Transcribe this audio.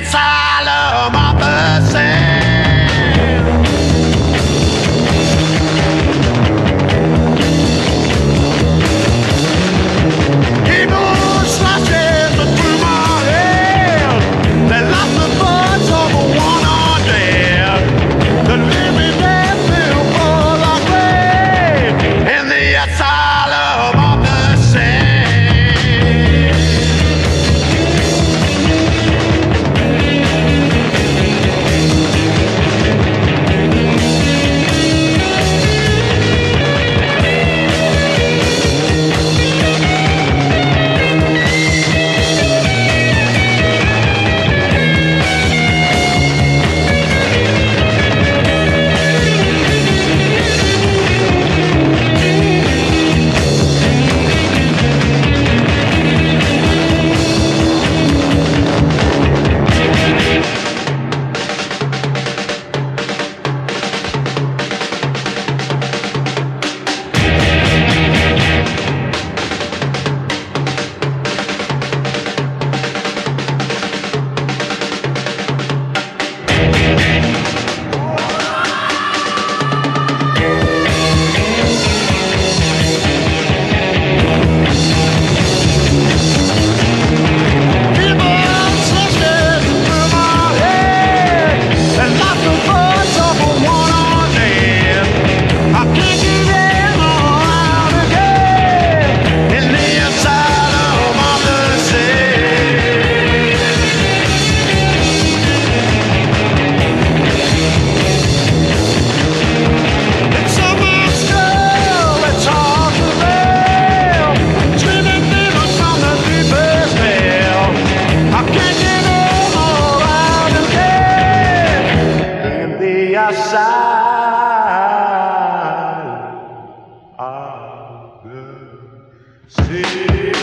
asylum asylum of the sea.